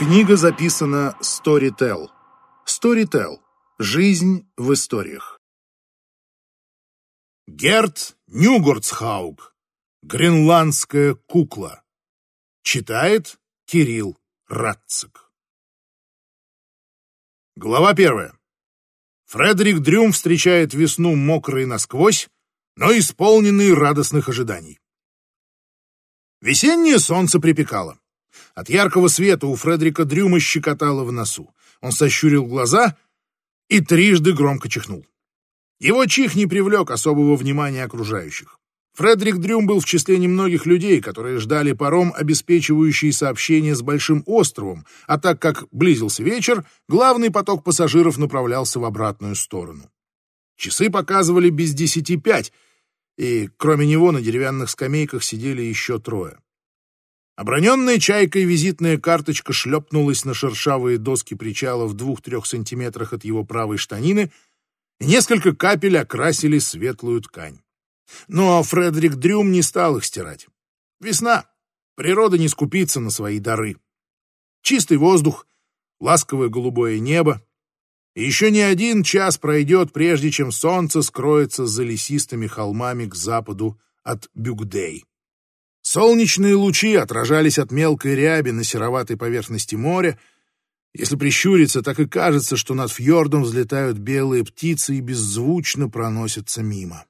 Книга записана Storytel. Storytel. Жизнь в историях. Герт Нюгурцхауг. Гренландская кукла. Читает Кирилл Радцик. Глава первая. Фредерик Дрюм встречает весну мокрой насквозь, но исполненный радостных ожиданий. Весеннее солнце припекало. От яркого света у Фредерика Дрюма щекотало в носу. Он сощурил глаза и трижды громко чихнул. Его чих не привлек особого внимания окружающих. Фредерик Дрюм был в числе немногих людей, которые ждали паром, обеспечивающий сообщение с Большим островом, а так как близился вечер, главный поток пассажиров направлялся в обратную сторону. Часы показывали без десяти пять, и кроме него на деревянных скамейках сидели еще трое. Оброненная чайкой визитная карточка шлепнулась на шершавые доски причала в двух-трех сантиметрах от его правой штанины, и несколько капель окрасили светлую ткань. Но Фредерик Дрюм не стал их стирать. Весна. Природа не скупится на свои дары. Чистый воздух, ласковое голубое небо. И еще не один час пройдет, прежде чем солнце скроется за лесистыми холмами к западу от Бюгдей. Солнечные лучи отражались от мелкой ряби на сероватой поверхности моря. Если прищуриться, так и кажется, что над фьордом взлетают белые птицы и беззвучно проносятся мимо.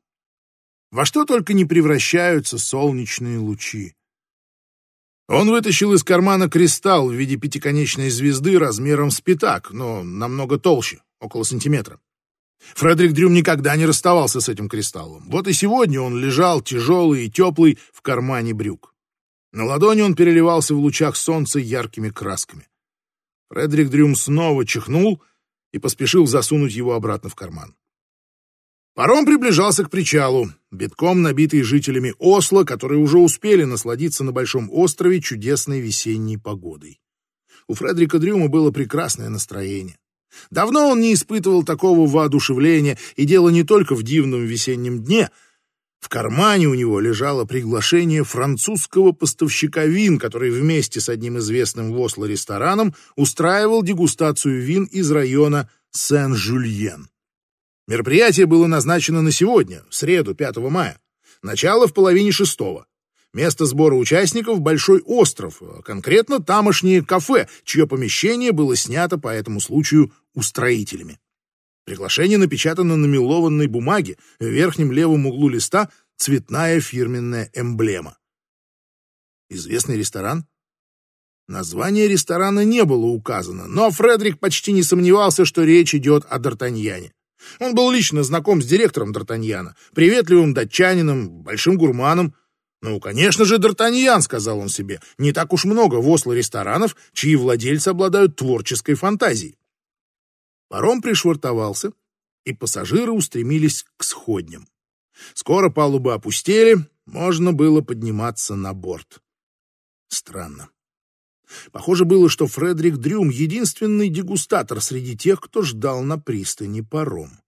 Во что только не превращаются солнечные лучи. Он вытащил из кармана кристалл в виде пятиконечной звезды размером с пятак, но намного толще, около сантиметра. Фредерик Дрюм никогда не расставался с этим кристаллом. Вот и сегодня он лежал тяжелый и теплый в кармане брюк. На ладони он переливался в лучах солнца яркими красками. Фредерик Дрюм снова чихнул и поспешил засунуть его обратно в карман. Паром приближался к причалу, битком набитый жителями Осло, которые уже успели насладиться на Большом острове чудесной весенней погодой. У Фредерика Дрюма было прекрасное настроение. Давно он не испытывал такого воодушевления, и дело не только в дивном весеннем дне. В кармане у него лежало приглашение французского поставщика вин, который вместе с одним известным в Осло рестораном устраивал дегустацию вин из района Сен-Жульен. Мероприятие было назначено на сегодня, среду, 5 мая. Начало в половине шестого. Место сбора участников — Большой остров, а конкретно тамошнее кафе, чье помещение было снято по этому случаю устроителями. Приглашение напечатано на мелованной бумаге, в верхнем левом углу листа цветная фирменная эмблема. Известный ресторан? Название ресторана не было указано, но Фредерик почти не сомневался, что речь идет о Д'Артаньяне. Он был лично знаком с директором Д'Артаньяна, приветливым датчанином, большим гурманом, «Ну, конечно же, Д'Артаньян», — сказал он себе, — «не так уж много в Осло ресторанов, чьи владельцы обладают творческой фантазией». Паром пришвартовался, и пассажиры устремились к сходням. Скоро палубы опустели, можно было подниматься на борт. Странно. Похоже было, что Фредерик Дрюм — единственный дегустатор среди тех, кто ждал на пристани паром.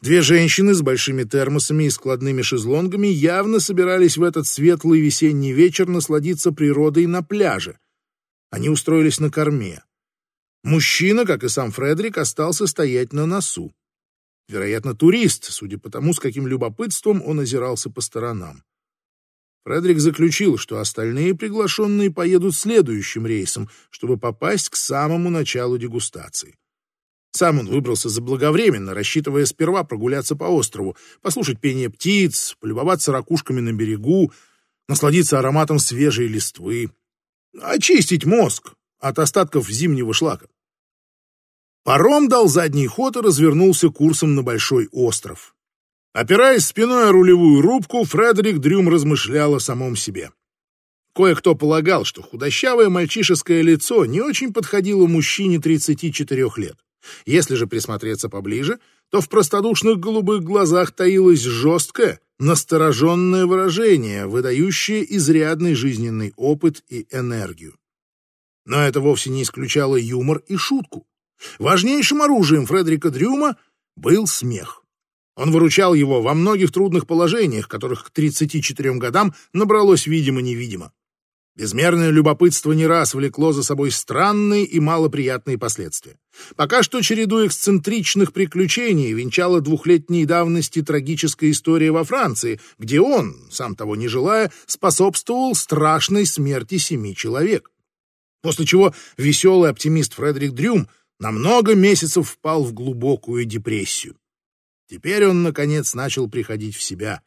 Две женщины с большими термосами и складными шезлонгами явно собирались в этот светлый весенний вечер насладиться природой на пляже. Они устроились на корме. Мужчина, как и сам Фредерик, остался стоять на носу. Вероятно, турист, судя по тому, с каким любопытством он озирался по сторонам. Фредерик заключил, что остальные приглашенные поедут следующим рейсом, чтобы попасть к самому началу дегустации. Сам он выбрался заблаговременно, рассчитывая сперва прогуляться по острову, послушать пение птиц, полюбоваться ракушками на берегу, насладиться ароматом свежей листвы, очистить мозг от остатков зимнего шлака. Паром дал задний ход и развернулся курсом на большой остров. Опираясь спиной о рулевую рубку, Фредерик Дрюм размышлял о самом себе. Кое-кто полагал, что худощавое мальчишеское лицо не очень подходило мужчине 34 лет. Если же присмотреться поближе, то в простодушных голубых глазах таилось жесткое, настороженное выражение, выдающее изрядный жизненный опыт и энергию. Но это вовсе не исключало юмор и шутку. Важнейшим оружием Фредерика Дрюма был смех. Он выручал его во многих трудных положениях, которых к 34 годам набралось видимо-невидимо. Безмерное любопытство не раз влекло за собой странные и малоприятные последствия. Пока что череду эксцентричных приключений венчала двухлетней давности трагическая история во Франции, где он, сам того не желая, способствовал страшной смерти семи человек. После чего веселый оптимист Фредерик Дрюм на много месяцев впал в глубокую депрессию. Теперь он, наконец, начал приходить в себя,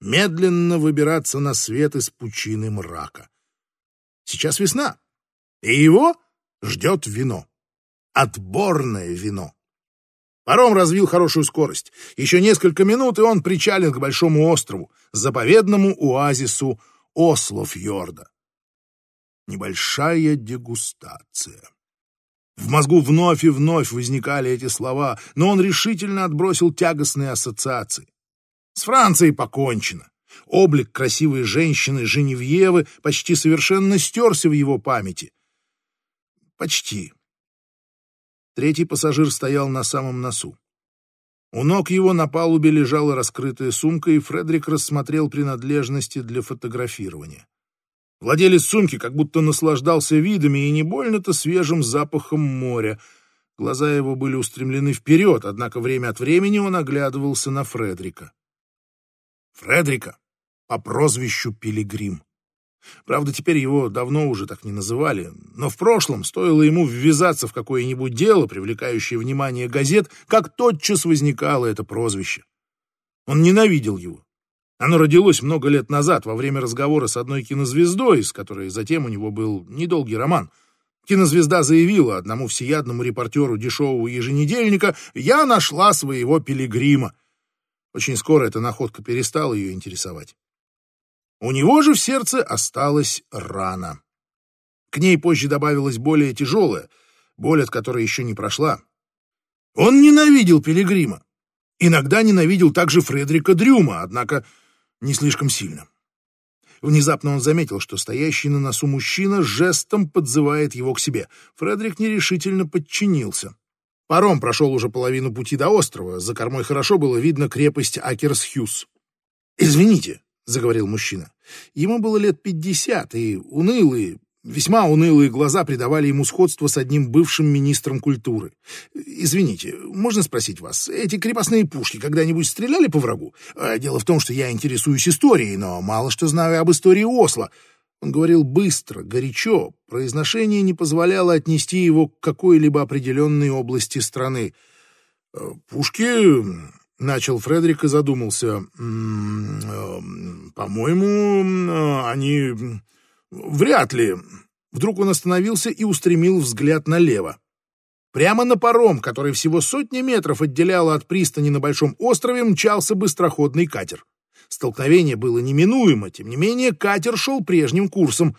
медленно выбираться на свет из пучины мрака. Сейчас весна, и его ждет вино. Отборное вино. Паром развил хорошую скорость. Еще несколько минут, и он причален к большому острову, заповедному оазису Ослофьорда. Небольшая дегустация. В мозгу вновь и вновь возникали эти слова, но он решительно отбросил тягостные ассоциации. С Францией покончено. Облик красивой женщины Женевьевы почти совершенно стерся в его памяти. Почти. Третий пассажир стоял на самом носу. У ног его на палубе лежала раскрытая сумка, и Фредерик рассмотрел принадлежности для фотографирования. Владелец сумки как будто наслаждался видами и не больно-то свежим запахом моря. Глаза его были устремлены вперед, однако время от времени он оглядывался на Фредрика. Фредрика по прозвищу Пилигрим. Правда, теперь его давно уже так не называли, но в прошлом стоило ему ввязаться в какое-нибудь дело, привлекающее внимание газет, как тотчас возникало это прозвище. Он ненавидел его. Оно родилось много лет назад, во время разговора с одной кинозвездой, с которой затем у него был недолгий роман. Кинозвезда заявила одному всеядному репортеру дешевого еженедельника «Я нашла своего пилигрима». Очень скоро эта находка перестала ее интересовать. У него же в сердце осталась рана. К ней позже добавилась более тяжелая, боль от которой еще не прошла. Он ненавидел Пилигрима. Иногда ненавидел также Фредерика Дрюма, однако не слишком сильно. Внезапно он заметил, что стоящий на носу мужчина жестом подзывает его к себе. Фредерик нерешительно подчинился. Паром прошел уже половину пути до острова. За кормой хорошо было видно крепость Акерсхюс. «Извините», — заговорил мужчина. Ему было лет пятьдесят, и унылые, весьма унылые глаза придавали ему сходство с одним бывшим министром культуры. «Извините, можно спросить вас, эти крепостные пушки когда-нибудь стреляли по врагу? А, дело в том, что я интересуюсь историей, но мало что знаю об истории Осло». Он говорил быстро, горячо, произношение не позволяло отнести его к какой-либо определенной области страны. «Э, «Пушки Начал Фредерик и задумался. Э, «По-моему, они... Вряд ли...» Вдруг он остановился и устремил взгляд налево. Прямо на паром, который всего сотни метров отделяло от пристани на Большом острове, мчался быстроходный катер. Столкновение было неминуемо, тем не менее катер шел прежним курсом.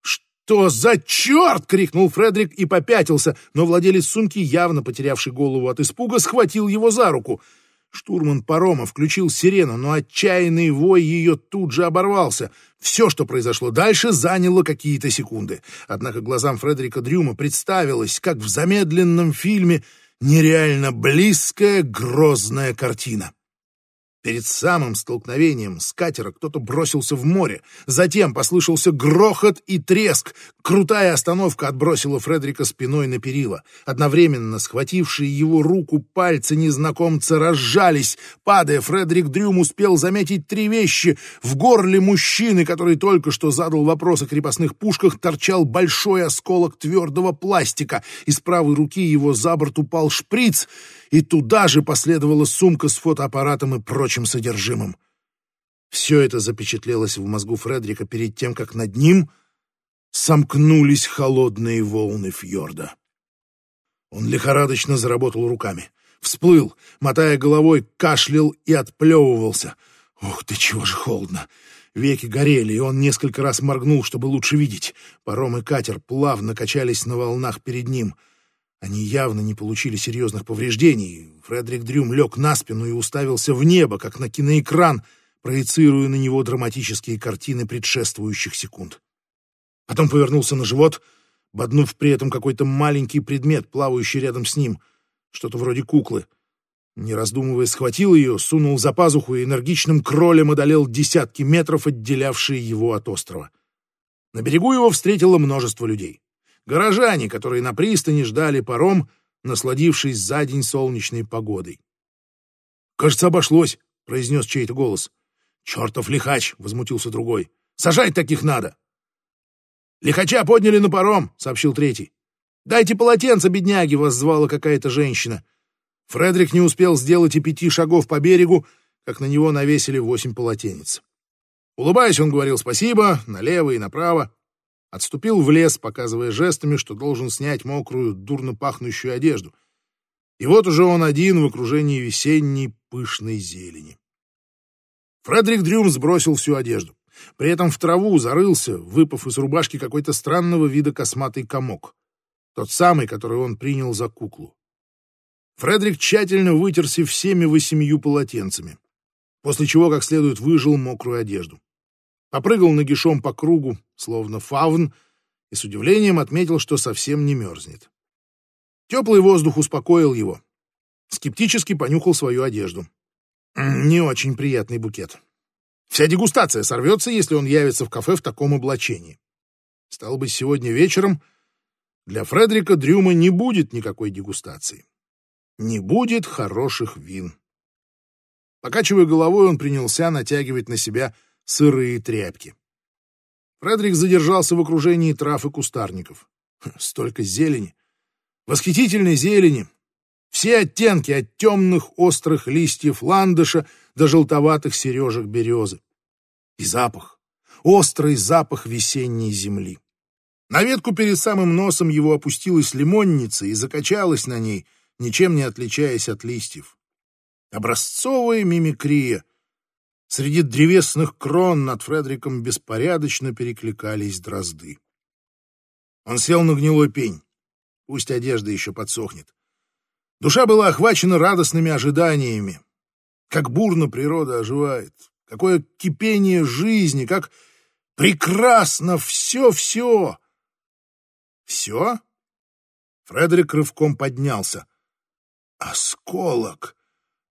«Что за черт!» — крикнул Фредерик и попятился, но владелец сумки, явно потерявший голову от испуга, схватил его за руку — Штурман парома включил сирену, но отчаянный вой ее тут же оборвался. Все, что произошло дальше, заняло какие-то секунды. Однако глазам Фредерика Дрюма представилось, как в замедленном фильме, нереально близкая грозная картина. Перед самым столкновением с катера кто-то бросился в море. Затем послышался грохот и треск. Крутая остановка отбросила Фредерика спиной на перила. Одновременно схватившие его руку пальцы незнакомца разжались. Падая, Фредерик Дрюм успел заметить три вещи. В горле мужчины, который только что задал вопрос о крепостных пушках, торчал большой осколок твердого пластика. Из правой руки его за борт упал шприц — и туда же последовала сумка с фотоаппаратом и прочим содержимым. Все это запечатлелось в мозгу Фредрика перед тем, как над ним сомкнулись холодные волны фьорда. Он лихорадочно заработал руками, всплыл, мотая головой, кашлял и отплевывался. Ух ты, чего же холодно! Веки горели, и он несколько раз моргнул, чтобы лучше видеть. Паром и катер плавно качались на волнах перед ним — они явно не получили серьезных повреждений. Фредерик Дрюм лег на спину и уставился в небо, как на киноэкран, проецируя на него драматические картины предшествующих секунд. Потом повернулся на живот, боднув при этом какой-то маленький предмет, плавающий рядом с ним, что-то вроде куклы. Не раздумывая, схватил ее, сунул за пазуху и энергичным кролем одолел десятки метров, отделявшие его от острова. На берегу его встретило множество людей. Горожане, которые на пристани ждали паром, насладившись за день солнечной погодой. «Кажется, обошлось», — произнес чей-то голос. «Чертов лихач!» — возмутился другой. «Сажать таких надо!» «Лихача подняли на паром», — сообщил третий. «Дайте полотенце, бедняги!» — воззвала какая-то женщина. Фредерик не успел сделать и пяти шагов по берегу, как на него навесили восемь полотенец. Улыбаясь, он говорил спасибо налево и направо. Отступил в лес, показывая жестами, что должен снять мокрую, дурно пахнущую одежду. И вот уже он один в окружении весенней пышной зелени. Фредерик Дрюм сбросил всю одежду. При этом в траву зарылся, выпав из рубашки какой-то странного вида косматый комок. Тот самый, который он принял за куклу. Фредерик тщательно вытерся всеми восемью полотенцами, после чего как следует выжил мокрую одежду. Попрыгал нагишом по кругу, словно фавн, и с удивлением отметил, что совсем не мерзнет. Теплый воздух успокоил его. Скептически понюхал свою одежду. Не очень приятный букет. Вся дегустация сорвется, если он явится в кафе в таком облачении. Стало быть, сегодня вечером для Фредерика Дрюма не будет никакой дегустации не будет хороших вин. Покачивая головой, он принялся натягивать на себя сырые тряпки. Фредерик задержался в окружении трав и кустарников. Хм, столько зелени! Восхитительной зелени! Все оттенки от темных острых листьев ландыша до желтоватых сережек березы. И запах, острый запах весенней земли. На ветку перед самым носом его опустилась лимонница и закачалась на ней — ничем не отличаясь от листьев. Образцовая мимикрия. Среди древесных крон над Фредериком беспорядочно перекликались дрозды. Он сел на гнилой пень. Пусть одежда еще подсохнет. Душа была охвачена радостными ожиданиями. Как бурно природа оживает. Какое кипение жизни, как прекрасно все-все. Все? Фредерик рывком поднялся. Осколок,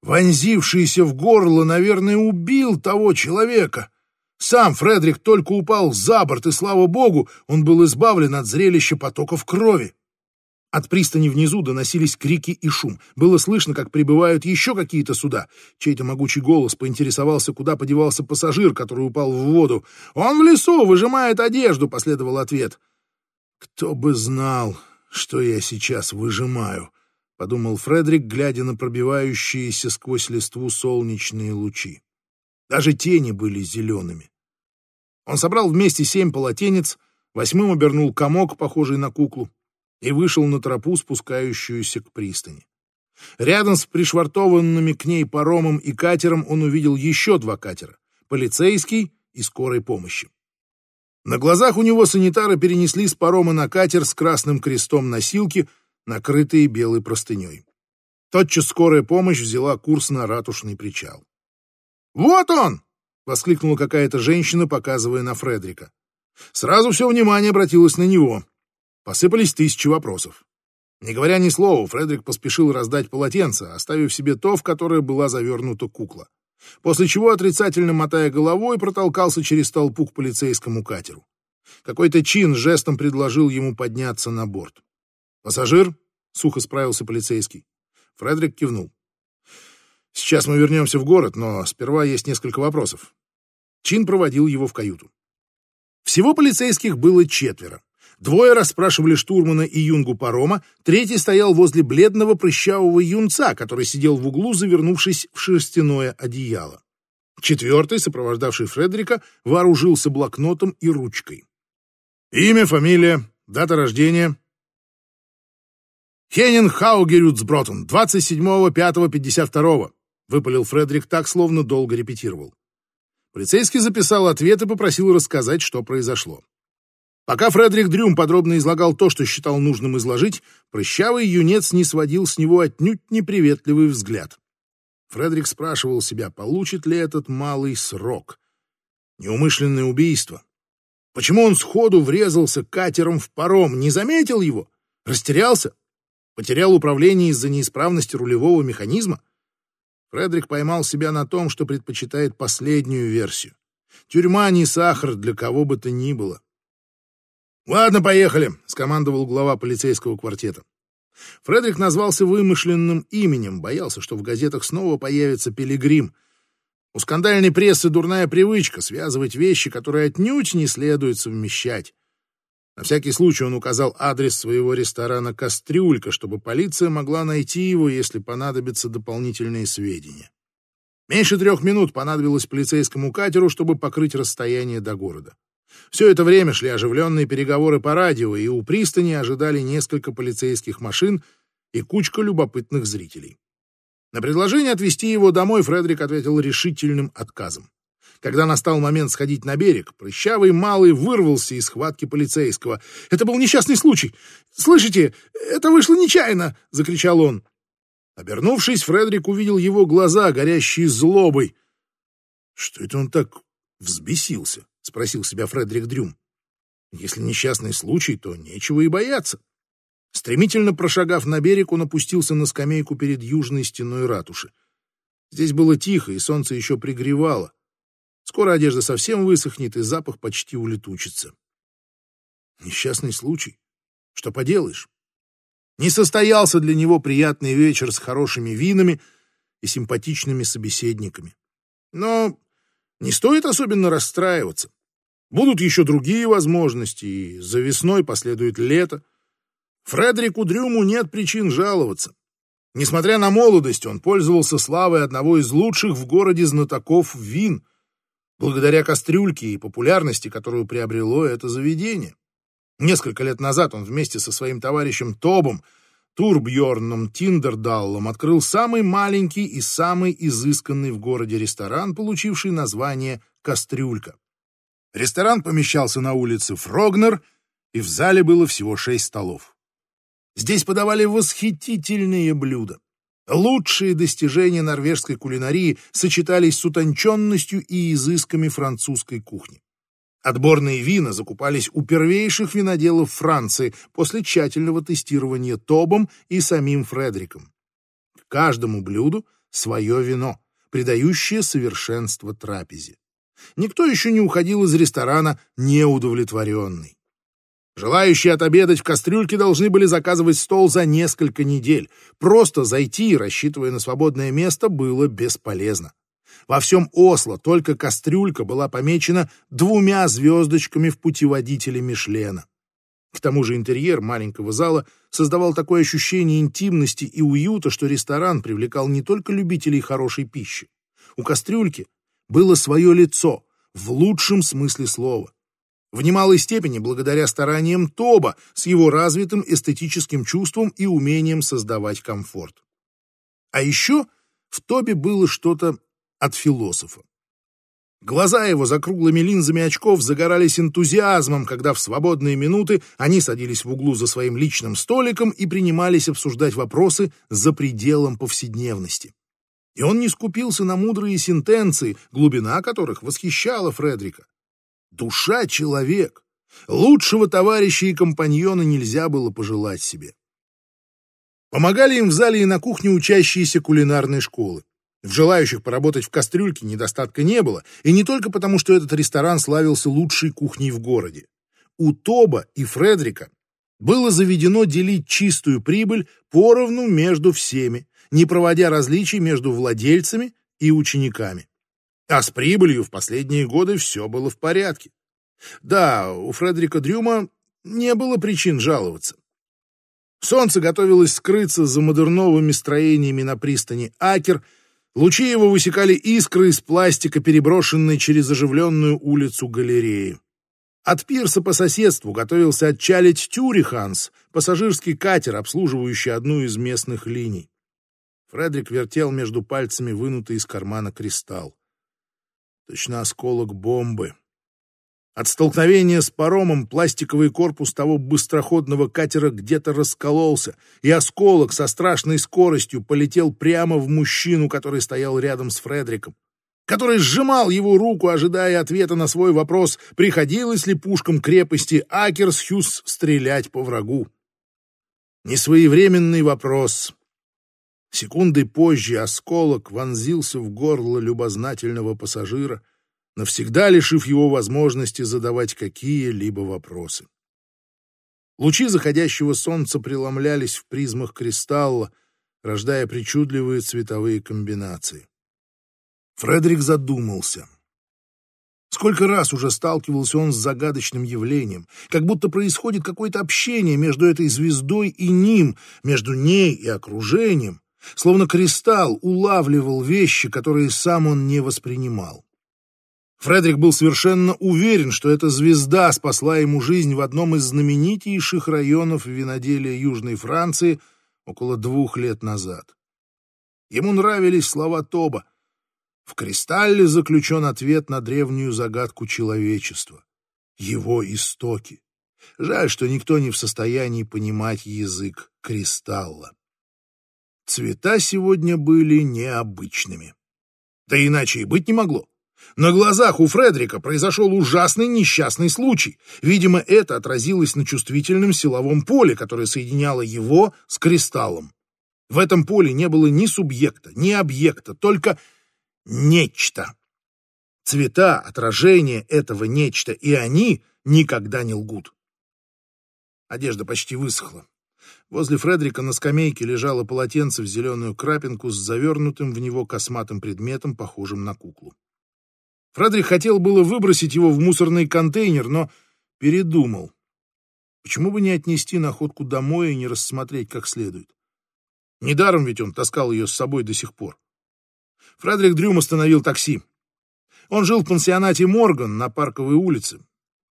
вонзившийся в горло, наверное, убил того человека. Сам Фредерик только упал за борт, и, слава богу, он был избавлен от зрелища потоков крови. От пристани внизу доносились крики и шум. Было слышно, как прибывают еще какие-то суда. Чей-то могучий голос поинтересовался, куда подевался пассажир, который упал в воду. «Он в лесу, выжимает одежду», — последовал ответ. «Кто бы знал, что я сейчас выжимаю», — подумал Фредерик, глядя на пробивающиеся сквозь листву солнечные лучи. Даже тени были зелеными. Он собрал вместе семь полотенец, восьмым обернул комок, похожий на куклу, и вышел на тропу, спускающуюся к пристани. Рядом с пришвартованными к ней паромом и катером он увидел еще два катера — полицейский и скорой помощи. На глазах у него санитары перенесли с парома на катер с красным крестом носилки — накрытые белой простыней. Тотчас скорая помощь взяла курс на ратушный причал. «Вот он!» — воскликнула какая-то женщина, показывая на Фредрика. Сразу все внимание обратилось на него. Посыпались тысячи вопросов. Не говоря ни слова, Фредерик поспешил раздать полотенце, оставив себе то, в которое была завернута кукла. После чего, отрицательно мотая головой, протолкался через толпу к полицейскому катеру. Какой-то чин жестом предложил ему подняться на борт. «Пассажир?» — сухо справился полицейский. Фредерик кивнул. «Сейчас мы вернемся в город, но сперва есть несколько вопросов». Чин проводил его в каюту. Всего полицейских было четверо. Двое расспрашивали штурмана и юнгу парома, третий стоял возле бледного прыщавого юнца, который сидел в углу, завернувшись в шерстяное одеяло. Четвертый, сопровождавший Фредерика, вооружился блокнотом и ручкой. Имя, фамилия, дата рождения, «Хеннин Хаугерюцбротен, 27.05.52», — выпалил Фредерик так, словно долго репетировал. Полицейский записал ответ и попросил рассказать, что произошло. Пока Фредерик Дрюм подробно излагал то, что считал нужным изложить, прыщавый юнец не сводил с него отнюдь неприветливый взгляд. Фредерик спрашивал себя, получит ли этот малый срок. Неумышленное убийство. Почему он сходу врезался катером в паром, не заметил его? Растерялся? Потерял управление из-за неисправности рулевого механизма? Фредерик поймал себя на том, что предпочитает последнюю версию. Тюрьма не сахар для кого бы то ни было. «Ладно, поехали», — скомандовал глава полицейского квартета. Фредерик назвался вымышленным именем, боялся, что в газетах снова появится пилигрим. У скандальной прессы дурная привычка связывать вещи, которые отнюдь не следует совмещать. На всякий случай он указал адрес своего ресторана «Кастрюлька», чтобы полиция могла найти его, если понадобятся дополнительные сведения. Меньше трех минут понадобилось полицейскому катеру, чтобы покрыть расстояние до города. Все это время шли оживленные переговоры по радио, и у пристани ожидали несколько полицейских машин и кучка любопытных зрителей. На предложение отвезти его домой Фредерик ответил решительным отказом. Когда настал момент сходить на берег, прыщавый малый вырвался из схватки полицейского. «Это был несчастный случай! Слышите, это вышло нечаянно!» — закричал он. Обернувшись, Фредерик увидел его глаза, горящие злобой. Что это он так взбесился? — спросил себя Фредерик Дрюм. «Если несчастный случай, то нечего и бояться». Стремительно прошагав на берег, он опустился на скамейку перед южной стеной ратуши. Здесь было тихо, и солнце еще пригревало. Скоро одежда совсем высохнет, и запах почти улетучится. Несчастный случай. Что поделаешь? Не состоялся для него приятный вечер с хорошими винами и симпатичными собеседниками. Но не стоит особенно расстраиваться. Будут еще другие возможности, и за весной последует лето. Фредерику Дрюму нет причин жаловаться. Несмотря на молодость, он пользовался славой одного из лучших в городе знатоков вин, благодаря кастрюльке и популярности, которую приобрело это заведение. Несколько лет назад он вместе со своим товарищем Тобом Турбьорном Тиндердаллом открыл самый маленький и самый изысканный в городе ресторан, получивший название «Кастрюлька». Ресторан помещался на улице Фрогнер, и в зале было всего шесть столов. Здесь подавали восхитительные блюда. Лучшие достижения норвежской кулинарии сочетались с утонченностью и изысками французской кухни. Отборные вина закупались у первейших виноделов Франции после тщательного тестирования Тобом и самим Фредериком. К каждому блюду свое вино, придающее совершенство трапезе. Никто еще не уходил из ресторана неудовлетворенный. Желающие отобедать в кастрюльке должны были заказывать стол за несколько недель. Просто зайти, рассчитывая на свободное место, было бесполезно. Во всем Осло только кастрюлька была помечена двумя звездочками в путеводителе Мишлена. К тому же интерьер маленького зала создавал такое ощущение интимности и уюта, что ресторан привлекал не только любителей хорошей пищи. У кастрюльки было свое лицо, в лучшем смысле слова. В немалой степени благодаря стараниям Тоба с его развитым эстетическим чувством и умением создавать комфорт. А еще в Тобе было что-то от философа. Глаза его за круглыми линзами очков загорались энтузиазмом, когда в свободные минуты они садились в углу за своим личным столиком и принимались обсуждать вопросы за пределом повседневности. И он не скупился на мудрые сентенции, глубина которых восхищала Фредрика. Душа — человек. Лучшего товарища и компаньона нельзя было пожелать себе. Помогали им в зале и на кухне учащиеся кулинарной школы. В желающих поработать в кастрюльке недостатка не было, и не только потому, что этот ресторан славился лучшей кухней в городе. У Тоба и Фредрика было заведено делить чистую прибыль поровну между всеми, не проводя различий между владельцами и учениками. А с прибылью в последние годы все было в порядке. Да, у Фредерика Дрюма не было причин жаловаться. Солнце готовилось скрыться за модерновыми строениями на пристани Акер — Лучи его высекали искры из пластика, переброшенной через оживленную улицу галереи. От пирса по соседству готовился отчалить Тюриханс, пассажирский катер, обслуживающий одну из местных линий. Фредерик вертел между пальцами вынутый из кармана кристалл. Точно осколок бомбы. От столкновения с паромом пластиковый корпус того быстроходного катера где-то раскололся, и осколок со страшной скоростью полетел прямо в мужчину, который стоял рядом с Фредриком, который сжимал его руку, ожидая ответа на свой вопрос, приходилось ли пушкам крепости Акерсхюс стрелять по врагу. Несвоевременный вопрос. Секунды позже осколок вонзился в горло любознательного пассажира — навсегда лишив его возможности задавать какие-либо вопросы. Лучи заходящего солнца преломлялись в призмах кристалла, рождая причудливые цветовые комбинации. Фредерик задумался. Сколько раз уже сталкивался он с загадочным явлением, как будто происходит какое-то общение между этой звездой и ним, между ней и окружением, словно кристалл улавливал вещи, которые сам он не воспринимал. Фредерик был совершенно уверен, что эта звезда спасла ему жизнь в одном из знаменитейших районов виноделия Южной Франции около двух лет назад. Ему нравились слова Тоба. В кристалле заключен ответ на древнюю загадку человечества. Его истоки. Жаль, что никто не в состоянии понимать язык кристалла. Цвета сегодня были необычными. Да иначе и быть не могло. На глазах у Фредрика произошел ужасный несчастный случай. Видимо, это отразилось на чувствительном силовом поле, которое соединяло его с кристаллом. В этом поле не было ни субъекта, ни объекта, только нечто. Цвета, отражение этого нечто, и они никогда не лгут. Одежда почти высохла. Возле Фредрика на скамейке лежало полотенце в зеленую крапинку с завернутым в него косматым предметом, похожим на куклу. Фредерик хотел было выбросить его в мусорный контейнер, но передумал. Почему бы не отнести находку домой и не рассмотреть как следует? Недаром ведь он таскал ее с собой до сих пор. Фредерик Дрюм остановил такси. Он жил в пансионате Морган на Парковой улице.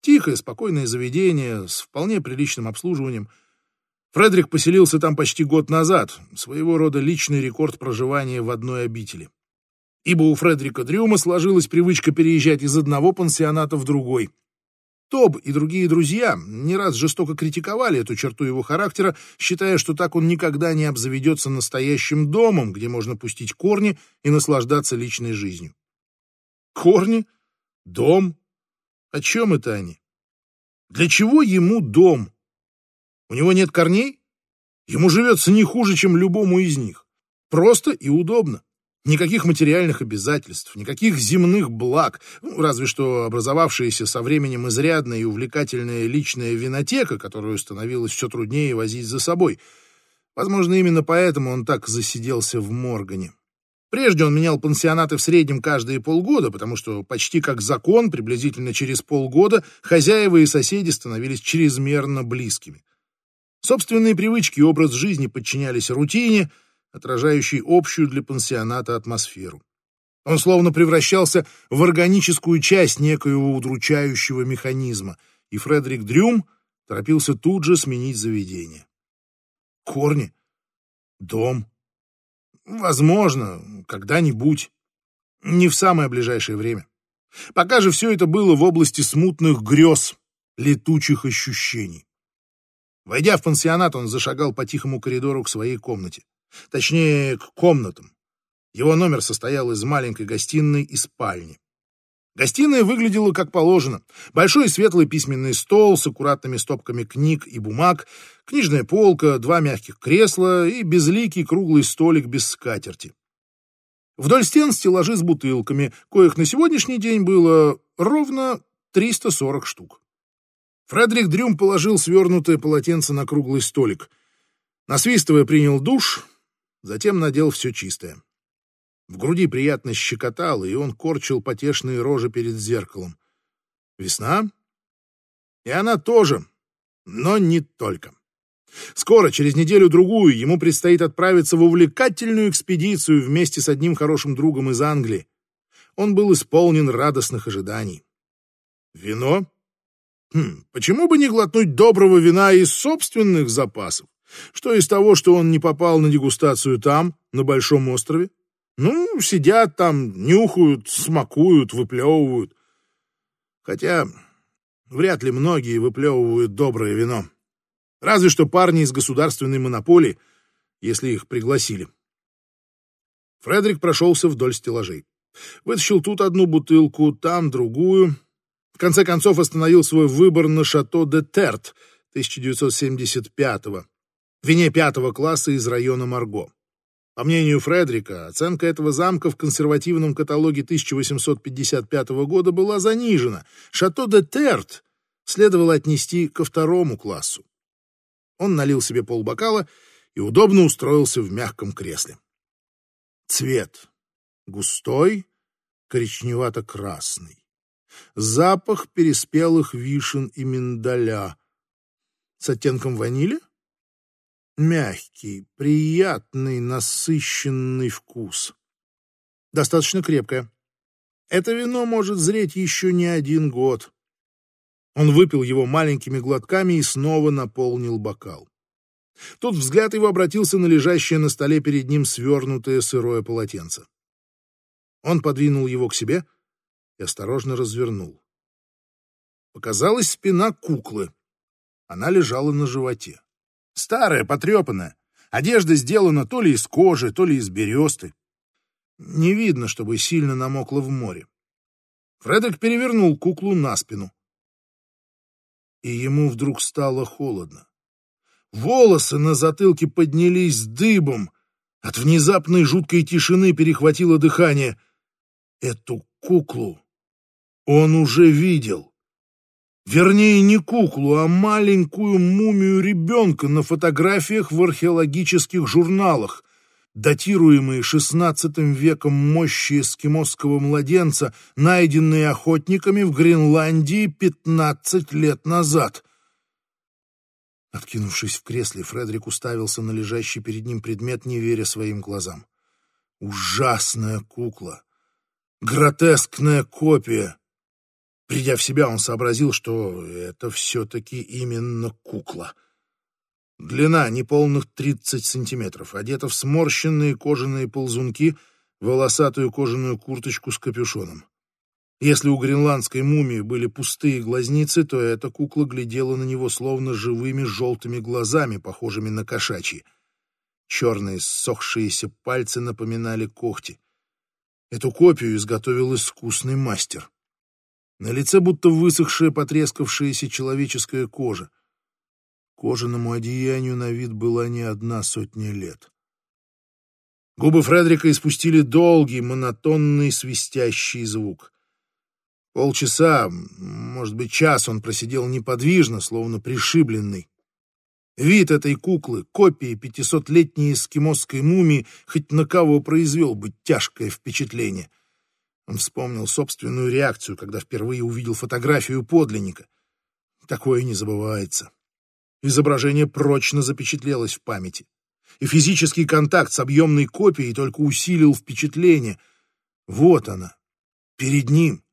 Тихое, спокойное заведение с вполне приличным обслуживанием. Фредерик поселился там почти год назад, своего рода личный рекорд проживания в одной обители ибо у Фредерика Дрюма сложилась привычка переезжать из одного пансионата в другой. Тоб и другие друзья не раз жестоко критиковали эту черту его характера, считая, что так он никогда не обзаведется настоящим домом, где можно пустить корни и наслаждаться личной жизнью. Корни? Дом? О чем это они? Для чего ему дом? У него нет корней? Ему живется не хуже, чем любому из них. Просто и удобно. Никаких материальных обязательств, никаких земных благ, ну, разве что образовавшаяся со временем изрядная и увлекательная личная винотека, которую становилось все труднее возить за собой. Возможно, именно поэтому он так засиделся в Моргане. Прежде он менял пансионаты в среднем каждые полгода, потому что почти как закон, приблизительно через полгода, хозяева и соседи становились чрезмерно близкими. Собственные привычки и образ жизни подчинялись рутине — отражающий общую для пансионата атмосферу. Он словно превращался в органическую часть некоего удручающего механизма, и Фредерик Дрюм торопился тут же сменить заведение. Корни? Дом? Возможно, когда-нибудь. Не в самое ближайшее время. Пока же все это было в области смутных грез, летучих ощущений. Войдя в пансионат, он зашагал по тихому коридору к своей комнате. Точнее, к комнатам. Его номер состоял из маленькой гостиной и спальни. Гостиная выглядела как положено. Большой светлый письменный стол с аккуратными стопками книг и бумаг, книжная полка, два мягких кресла и безликий круглый столик без скатерти. Вдоль стен стеллажи с бутылками, коих на сегодняшний день было ровно 340 штук. Фредерик Дрюм положил свернутое полотенце на круглый столик. Насвистывая, принял душ, затем надел все чистое. В груди приятно щекотало, и он корчил потешные рожи перед зеркалом. Весна? И она тоже, но не только. Скоро, через неделю-другую, ему предстоит отправиться в увлекательную экспедицию вместе с одним хорошим другом из Англии. Он был исполнен радостных ожиданий. Вино? Хм, почему бы не глотнуть доброго вина из собственных запасов? Что из того, что он не попал на дегустацию там, на Большом острове? Ну, сидят там, нюхают, смакуют, выплевывают. Хотя вряд ли многие выплевывают доброе вино. Разве что парни из государственной монополии, если их пригласили. Фредерик прошелся вдоль стеллажей. Вытащил тут одну бутылку, там другую. В конце концов остановил свой выбор на «Шато де Терт» 1975-го вине пятого класса из района Марго. По мнению Фредрика, оценка этого замка в консервативном каталоге 1855 года была занижена. Шато де Терт следовало отнести ко второму классу. Он налил себе полбокала и удобно устроился в мягком кресле. Цвет густой, коричневато-красный. Запах переспелых вишен и миндаля. С оттенком ванили? Мягкий, приятный, насыщенный вкус. Достаточно крепкое. Это вино может зреть еще не один год. Он выпил его маленькими глотками и снова наполнил бокал. Тут взгляд его обратился на лежащее на столе перед ним свернутое сырое полотенце. Он подвинул его к себе осторожно развернул. Показалась спина куклы. Она лежала на животе. Старая, потрепанная. Одежда сделана то ли из кожи, то ли из бересты. Не видно, чтобы сильно намокла в море. Фредерик перевернул куклу на спину. И ему вдруг стало холодно. Волосы на затылке поднялись дыбом. От внезапной жуткой тишины перехватило дыхание. Эту куклу он уже видел. Вернее, не куклу, а маленькую мумию ребенка на фотографиях в археологических журналах, датируемые XVI веком мощи эскимосского младенца, найденные охотниками в Гренландии 15 лет назад. Откинувшись в кресле, Фредерик уставился на лежащий перед ним предмет, не веря своим глазам. Ужасная кукла! Гротескная копия! Придя в себя, он сообразил, что это все-таки именно кукла. Длина неполных 30 сантиметров, одета в сморщенные кожаные ползунки, волосатую кожаную курточку с капюшоном. Если у гренландской мумии были пустые глазницы, то эта кукла глядела на него словно живыми желтыми глазами, похожими на кошачьи. Черные ссохшиеся пальцы напоминали когти. Эту копию изготовил искусный мастер. На лице будто высохшая, потрескавшаяся человеческая кожа. Кожаному одеянию на вид была не одна сотня лет. Губы Фредерика испустили долгий, монотонный, свистящий звук. Полчаса, может быть, час он просидел неподвижно, словно пришибленный. Вид этой куклы, копии пятисотлетней эскимосской мумии, хоть на кого произвел бы тяжкое впечатление — он вспомнил собственную реакцию, когда впервые увидел фотографию подлинника. Такое не забывается. Изображение прочно запечатлелось в памяти. И физический контакт с объемной копией только усилил впечатление. Вот она, перед ним,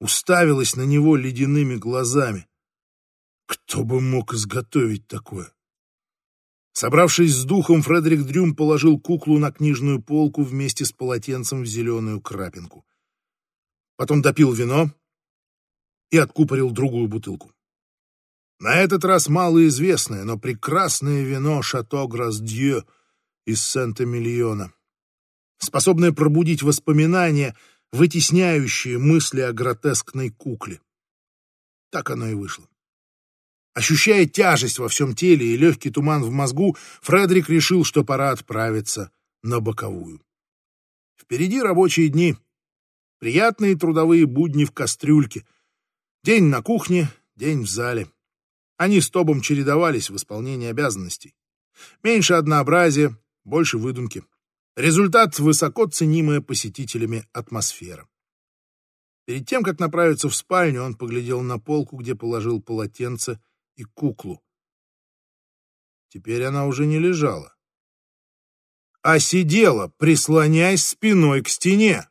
уставилась на него ледяными глазами. Кто бы мог изготовить такое? Собравшись с духом, Фредерик Дрюм положил куклу на книжную полку вместе с полотенцем в зеленую крапинку потом допил вино и откупорил другую бутылку. На этот раз малоизвестное, но прекрасное вино «Шато Грасдье» из Сент-Эмильона, способное пробудить воспоминания, вытесняющие мысли о гротескной кукле. Так оно и вышло. Ощущая тяжесть во всем теле и легкий туман в мозгу, Фредерик решил, что пора отправиться на боковую. Впереди рабочие дни — Приятные трудовые будни в кастрюльке. День на кухне, день в зале. Они с Тобом чередовались в исполнении обязанностей. Меньше однообразия, больше выдумки. Результат — высоко ценимая посетителями атмосфера. Перед тем, как направиться в спальню, он поглядел на полку, где положил полотенце и куклу. Теперь она уже не лежала, а сидела, прислоняясь спиной к стене.